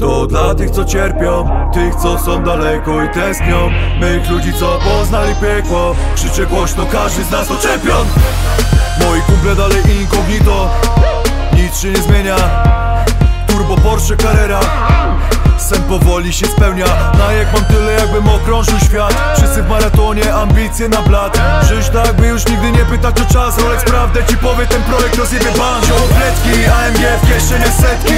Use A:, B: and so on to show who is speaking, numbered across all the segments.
A: To dla tych co cierpią, tych co są daleko i tęsknią. Mych ludzi co poznali piekło Krzyczę głośno, każdy z nas to czempion. Moi kumple dalej incognito Nic się nie zmienia. Turbo Porsche Carrera Sen powoli się spełnia. Na jak mam tyle jakbym okrążył świat? Wszyscy w maratonie, ambicje na blat. Żyć tak by już nigdy nie pytać o czas? Rolex prawdę ci powie, ten projekt rozjebie ban Ziołopletki, AMG w kieszenie setki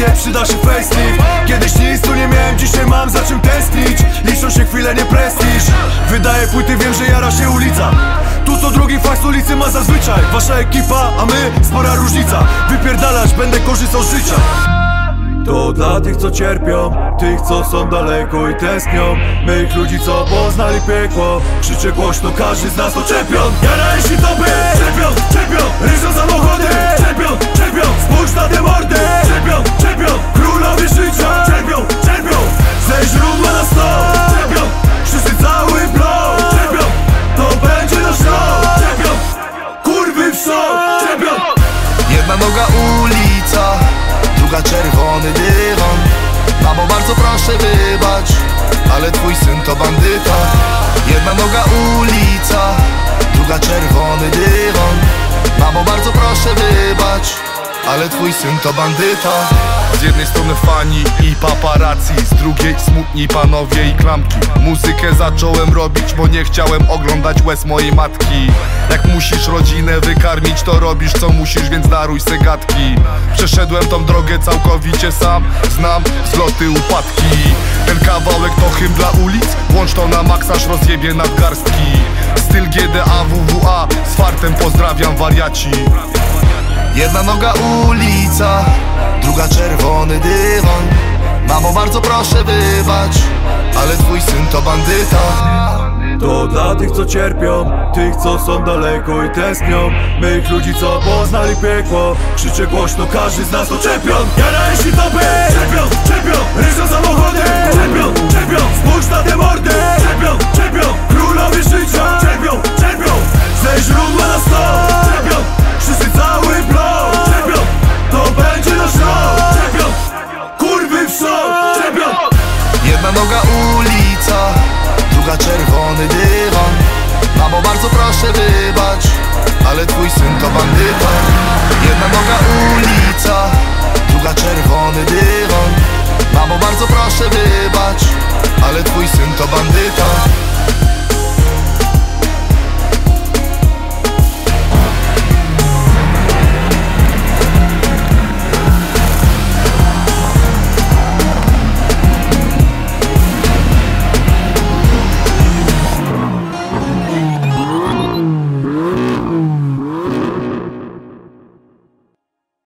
A: Tobie, przyda się facelift. Kiedyś nic tu nie miałem, dzisiaj mam za czym tęsknić. Liczą się chwile, nie prestiż. Wydaję płyty, wiem, że jara się ulica. Tu co drugi fakt ulicy ma zazwyczaj. Wasza ekipa, a my, spora różnica. Wypierdalać, będę korzystał z życia. To dla tych co cierpią, tych co są daleko i tęsknią. Mych ludzi co poznali piekło. Krzyczę głośno, każdy z nas to czempion Jara jeśli topy, czempion, czempion Ryżą
B: czerwony dywan. Mamo bardzo proszę wybacz, ale twój syn to bandyta. Jedna noga ulica, druga czerwony dywan. Mamo bardzo proszę wybacz, ale twój syn to bandyta
C: Z jednej strony fani i paparazzi Z drugiej smutni panowie i klamki. Muzykę zacząłem robić, bo nie chciałem oglądać łez mojej matki. Jak musisz rodzinę wykarmić, to robisz co musisz, więc daruj se gadki Przeszedłem tą drogę całkowicie sam Znam wzloty, upadki. Ten kawałek to hymn dla ulic Włącz to na maksaż, rozjebie nadgarstki. Styl GDA, WWA Z fartem pozdrawiam wariaci
B: Jedna noga ulica, druga czerwony dywan. Mamo bardzo proszę wybacz, ale twój syn to bandyta.
A: To dla tych co cierpią, tych co są daleko i tęsknią. Mych ludzi co poznali piekło Krzyczę głośno, każdy z nas to czempion Jara jeśli topy, czempion, czempion Ryżą samochody, czempion, czempion Spójrz na te mordy,
B: czerwony dywan. Mamo bardzo proszę wybacz, ale twój syn to bandyta Jedna noga ulica, druga czerwony dywan. Mamo bardzo proszę wybacz, ale twój syn to bandyta